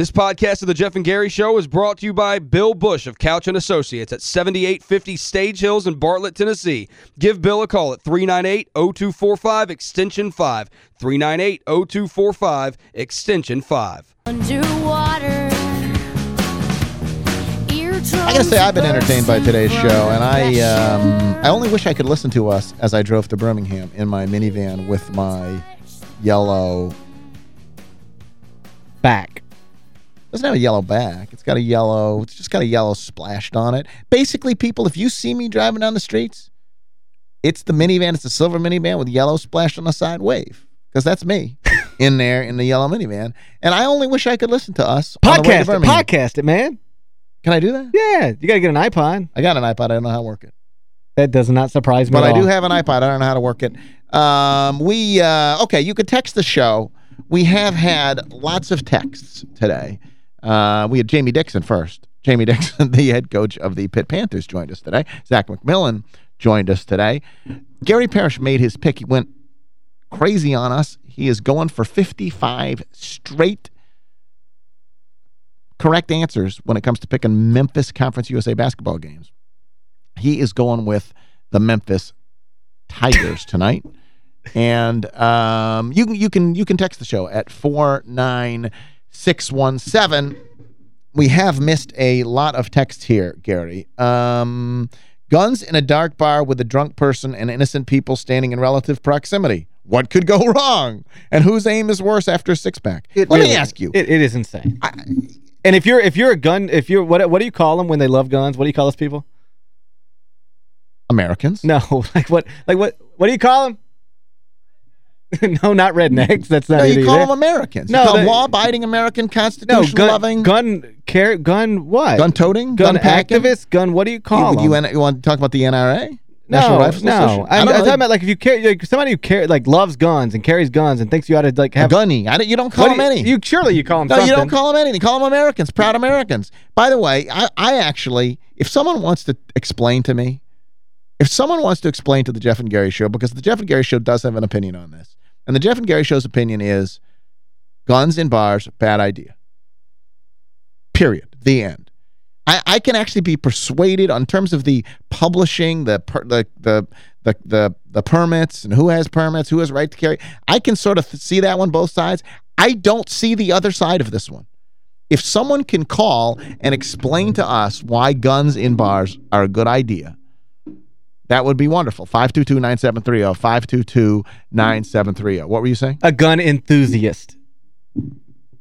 This podcast of the Geoff and Gary Show is brought to you by Bill Bush of Couch and Associates at 7850 Stage Hills in Bartlett, Tennessee. Give Bill a call at 398-0245 extension 5. 398-0245 extension 5. Underwater. I gotta say, I've been entertained by today's show, and I um, I only wish I could listen to us as I drove to Birmingham in my minivan with my yellow back. Doesn't have a yellow back. It's got a yellow, it's just got a yellow splashed on it. Basically, people, if you see me driving down the streets, it's the minivan, it's a silver minivan with yellow splashed on the side, wave. Because that's me in there in the yellow minivan. And I only wish I could listen to us Podcast it, podcast it, man. Can I do that? Yeah, you got to get an iPod. I got an iPod. I don't know how to work it. That does not surprise me But I all. do have an iPod. I don't know how to work it. Um, we, uh, okay, you could text the show. We have had lots of texts today. Uh, we had Jamie Dixon first. Jamie Dixon, the head coach of the Pitt Panthers, joined us today. Zach McMillan joined us today. Gary Parrish made his pick. He went crazy on us. He is going for 55 straight correct answers when it comes to picking Memphis Conference USA basketball games. He is going with the Memphis Tigers tonight. And um, you can you can you can text the show at 49617. We have missed a lot of text here, Gary. Um, guns in a dark bar with a drunk person and innocent people standing in relative proximity. What could go wrong? And whose aim is worse after six-pack? Let really, me ask you. It, it is insane. I, and if you're if you're a gun, if you're what what do you call them when they love guns? What do you call those people? Americans? No, like what like what what do you call them? no, not rednecks. That's not No, you call either. them Americans. No, they- law-abiding American, No, constitution-loving, gun gun care gun what? gun-toting, gun gun-packing? activists, gun what do you call you, them? you, you want to talk about the NRA? National no, Rifle no. I I'm, talking about like if you care like somebody who care like loves guns and carries guns and thinks you ought to like A have gunny. I don't, you don't call them do you- any. You surely you call them no, something. you don't call them anything. Call them Americans, proud Americans. By the way, I, I actually, if someone wants to explain to me, if someone wants to explain to the Geoff and Gary Show, because the Geoff and Gary Show does have an opinion on this, and the Jeff and Gary Show's opinion is guns in bars, bad idea. Period. The end. I, I can actually be persuaded on terms of the publishing, the per, the, the the the the permits and who has permits, who has right to carry. I can sort of see that one both sides. I don't see the other side of this one. If someone can call and explain to us why guns in bars are a good idea, that would be wonderful. 522-9730, 522-9730. What were you saying? a gun enthusiast.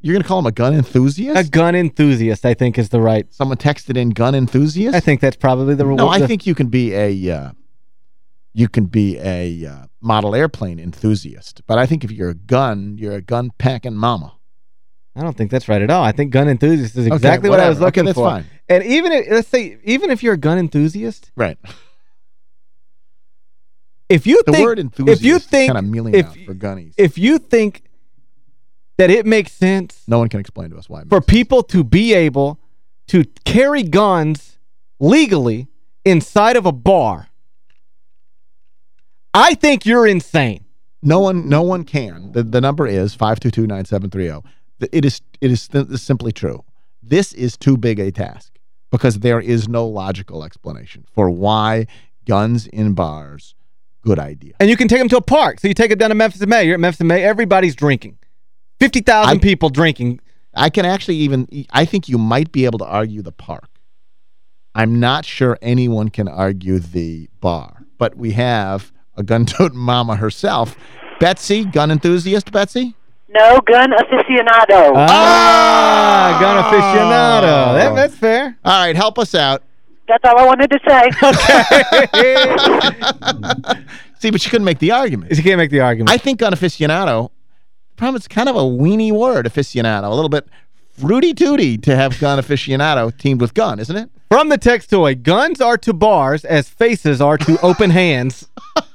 You're going to call him a gun enthusiast? A gun enthusiast, I think, is the right. Someone texted in gun enthusiast? I think that's probably the No, I the- think you can be a uh, you can be a uh, model airplane enthusiast. But I think if you're a gun, you're a gun packing mama. I don't think that's right at all. I think gun enthusiast is Okay, exactly what I was looking Okay, that's for. fine. And even if, let's say even if you're a gun enthusiast, Right. If you The think word enthusiast if you think kind of mealing if out for gunnies. if you think that it makes sense no one can explain to us why. for people to be able to carry guns legally inside of a bar, I think you're insane. No one no one can. The the number is 522-9730. It is, it is simply true. This is too big a task because there is no logical explanation for why guns in bars good idea. And you can take them to a park. So you take it down to Memphis in May. You're at Memphis in May. Everybody's drinking. 50,000 I- people drinking. I can actually even I think you might be able to argue the park. I'm not sure anyone can argue the bar, but we have a gun-toting mama herself. Betsy, gun enthusiast, Betsy? No, gun aficionado. Ah, gun aficionado. That, that's fair. All right, help us out. That's all I wanted to say. Okay. See, but you couldn't make the argument. you can't make the argument. I think gun aficionado, the problem is it's kind of a weenie word, aficionado, a little bit fruity-tooty to have gun aficionado teamed with gun, isn't it? From the text toy, guns are to bars as faces are to open hands.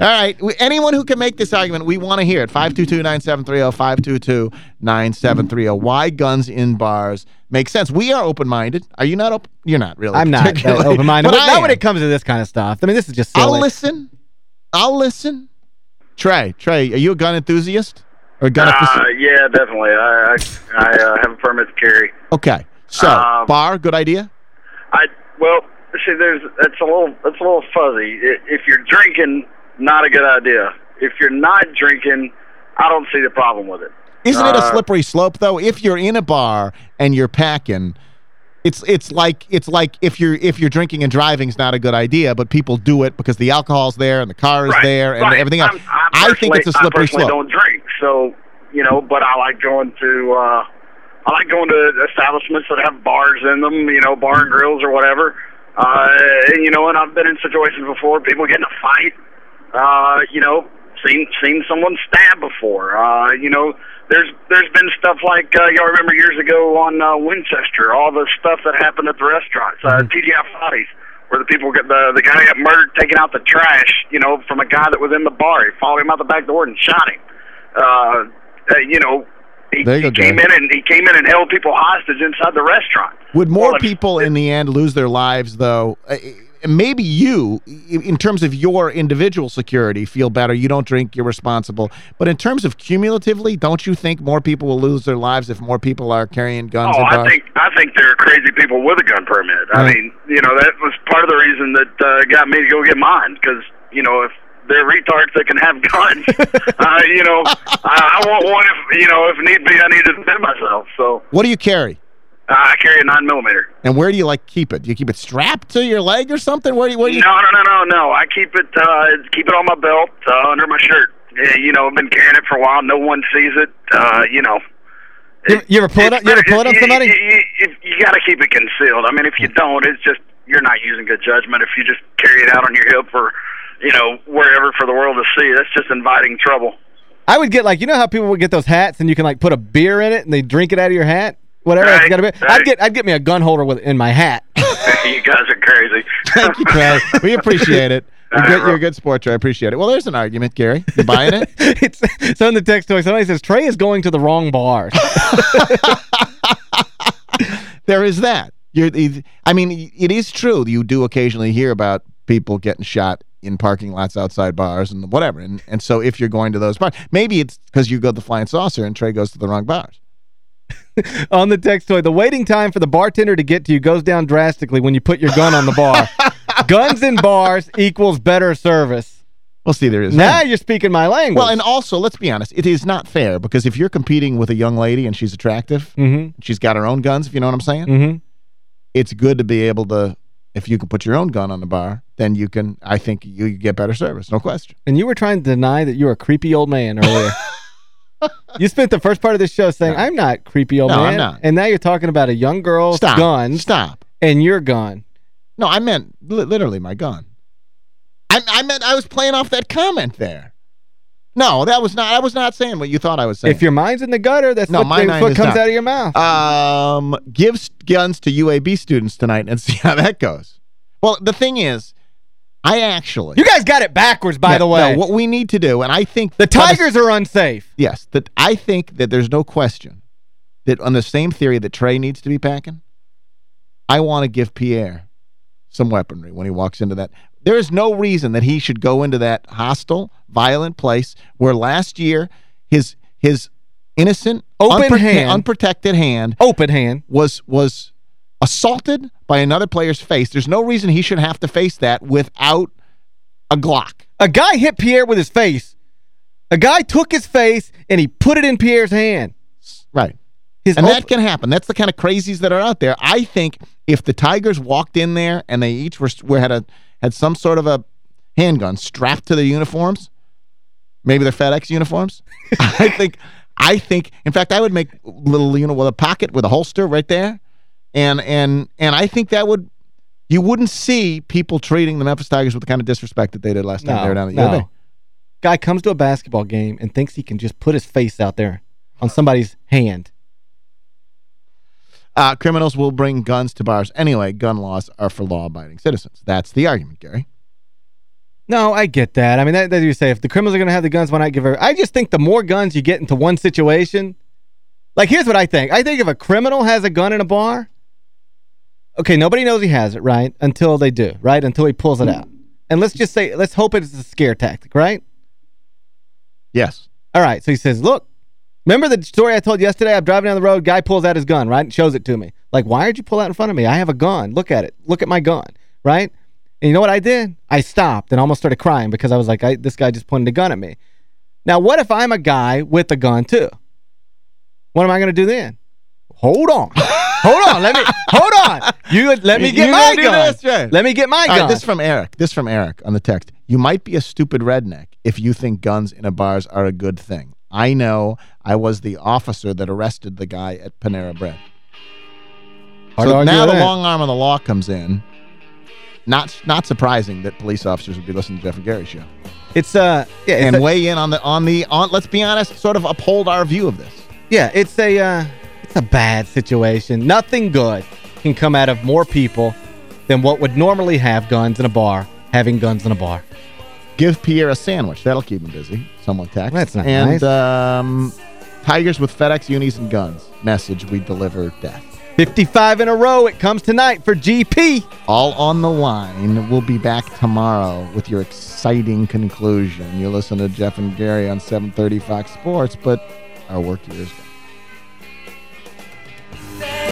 All right. Anyone who can make this argument, we want to hear it. 522-9730, 522-9730. Why guns in bars make sense. We are open-minded. Are you not open? You're not really. I'm not open-minded. but But Not am. when it comes to this kind of stuff. I mean, this is just silly. I'll listen. I'll listen. Trey, Trey, are you a gun enthusiast? Or gun Uh, yeah, definitely. I I, I uh, have a permit to carry. Okay. So, um, bar, good idea? I well, see, there's it's a little it's a little fuzzy. If you're drinking, not a good idea. If you're not drinking, I don't see the problem with it. Isn't it a Uh, slippery slope though? If you're in a bar and you're packing, it's it's like it's like if you're if you're drinking and driving is not a good idea, but people do it because the alcohol's there and the car is Right, there and right. everything else. I'm- I, I think it's a slippery I slope. don't drink, so you know, but I like going to uh, I like going to establishments that have bars in them, you know, bar and grills or whatever. Uh, and you know, and I've been in situations before, people get in a fight. Uh, you know, seen seen someone stab before. Uh, you know, there's there's been stuff like uh, y'all remember years ago on uh, Winchester, all the stuff that happened at the restaurants, uh, TGI Fridays, where the people get the the guy got murdered taking out the trash, you know, from a guy that was in the bar. He followed him out the back door and shot him. Uh, uh, you know. He, he came in and he came in and held people hostage inside the restaurant. Would more Well, people in the end lose their lives though? Maybe you, in terms of your individual security, feel better. You don't drink, you're responsible. But in terms of cumulatively, don't you think more people will lose their lives if more people are carrying guns Oh, I bars? think I think there are crazy people with a gun permit. I mean, you know, that was part of the reason that uh, got me to go get mine because you know if they're retards that can have guns, uh, you know, I, I want one if you know if need be I need to defend myself. So What do you carry? Uh, I carry a nine millimeter. And where do you like keep it? Do you keep it strapped to your leg or something? Where do you, where do you No, no, no, no, no. I keep it uh, keep it on my belt uh, under my shirt. Yeah, you know, I've been carrying it for a while. No one sees it. Uh, you know. You, you ever pull it up? You ever pull it up somebody? You, you, you, you got to keep it concealed. I mean, if you don't, it's just you're not using good judgment. If you just carry it out on your hip or you know wherever for the world to see, that's just inviting trouble. I would get like, you know how people would get those hats and you can like put a beer in it and they drink it out of your hat? Whatever. Right, it's gotta be. I'd get I'd get me a gun holder with in my hat. you guys are crazy. Thank you, Trey. We appreciate it. You're, good, you're a good sport, Trey. I appreciate it. Well, there's an argument, Gary. You buying it? it's so in the text toy somebody says Trey is going to the wrong bar. there is that. You're, I mean, it is true. You do occasionally hear about people getting shot in parking lots outside bars and whatever. And and so if you're going to those bars, maybe it's because you go to the Flying Saucer and Trey goes to the wrong bars. on the text toy, the waiting time for the bartender to get to you goes down drastically when you put your gun on the bar. Guns in bars equals better service. Well, see, there is Now that. you're speaking my language. Well, and also, let's be honest, it is not fair because if you're competing with a young lady and she's attractive, mm-hmm. she's got her own guns, if you know what I'm saying, Mm-hmm. it's good to be able to, if you can put your own gun on the bar, then you can, I think you get better service, no question. And you were trying to deny that you were a creepy old man earlier. you spent the first part of this show saying, I'm not creepy old No, man. I'm not. And now you're talking about a young girl's Stop. guns Stop. and your gun. No, I meant li literally my gun. I, I meant I was playing off that comment there. No, that was not. I was not saying what you thought I was saying. If your mind's in the gutter, that's No, what, my that's mind comes not. out of your mouth. um, give guns to UAB students tonight and see how that goes. Well, the thing is, I actually. you guys got it backwards, by Yeah, the way. no, what we need to do, and I think the Tigers are unsafe. Yes, that I think that there's no question that on the same theory that Trey needs to be packing, I want to give Pierre some weaponry when he walks into that. There is no reason that he should go into that hostile, violent place where last year his his innocent, Open unprote- hand. unprotected hand Open hand. was was assaulted by another player's face. There's no reason he should have to face that without a Glock. A guy hit Pierre with his face. A guy took his face and he put it in Pierre's hand. Right. His And that can happen. That's the kind of crazies that are out there. I think if the Tigers walked in there and they each were, were had a had some sort of a handgun strapped to their uniforms, maybe their FedEx uniforms, I think I think in fact I would make little you know with a pocket with a holster right there. And and and I think that would you wouldn't see people treating the Memphis Tigers with the kind of disrespect that they did last time they were down at no. UAB. Guy comes to a basketball game and thinks he can just put his face out there on somebody's hand. Uh, criminals will bring guns to bars. Anyway, gun laws are for law-abiding citizens. That's the argument, Gary. No, I get that. I mean, that, that you say if the criminals are going to have the guns, why not give her? I just think the more guns you get into one situation, like here's what I think. I think if a criminal has a gun in a bar, okay, nobody knows he has it, right? Until they do, right? Until he pulls it out. And let's just say, let's hope it's a scare tactic, right? Yes. All right, so he says, look, Remember the story I told yesterday? I'm driving down the road, guy pulls out his gun, right? And shows it to me. Like, why did you pull out in front of me? I have a gun. Look at it. Look at my gun, right? And you know what I did? I stopped and almost started crying because I was like, I, this guy just pointed a gun at me. Now, what if I'm a guy with a gun, too? What am I going to do then? Hold on. hold on. Let me hold on. You let me get You my gun. this, right. Let me get my All right, gun. this from Eric. This from Eric on the text. You might be a stupid redneck if you think guns in a bars are a good thing. I know I was the officer that arrested the guy at Panera Bread. Hard so now the that. long arm of the law comes in. Not not surprising that police officers would be listening to Geoff and Gary show. It's uh yeah, it's and a- weigh in on the on the on let's be honest, sort of uphold our view of this. Yeah, it's a uh, it's a bad situation. Nothing good can come out of more people than what would normally have guns in a bar, having guns in a bar. Give Pierre a sandwich. That'll keep him busy. Someone text. That's not and, nice. um, Tigers with FedEx unis and guns. Message, we deliver death. 55 in a row. It comes tonight for GP. All on the line. We'll be back tomorrow with your exciting conclusion. You listen to Geoff and Gary on 730 Fox Sports, but our work here is done.